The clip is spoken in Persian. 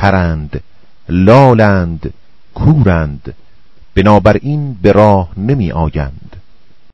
کرند لالند کورند بنابراین به راه نمی آیند.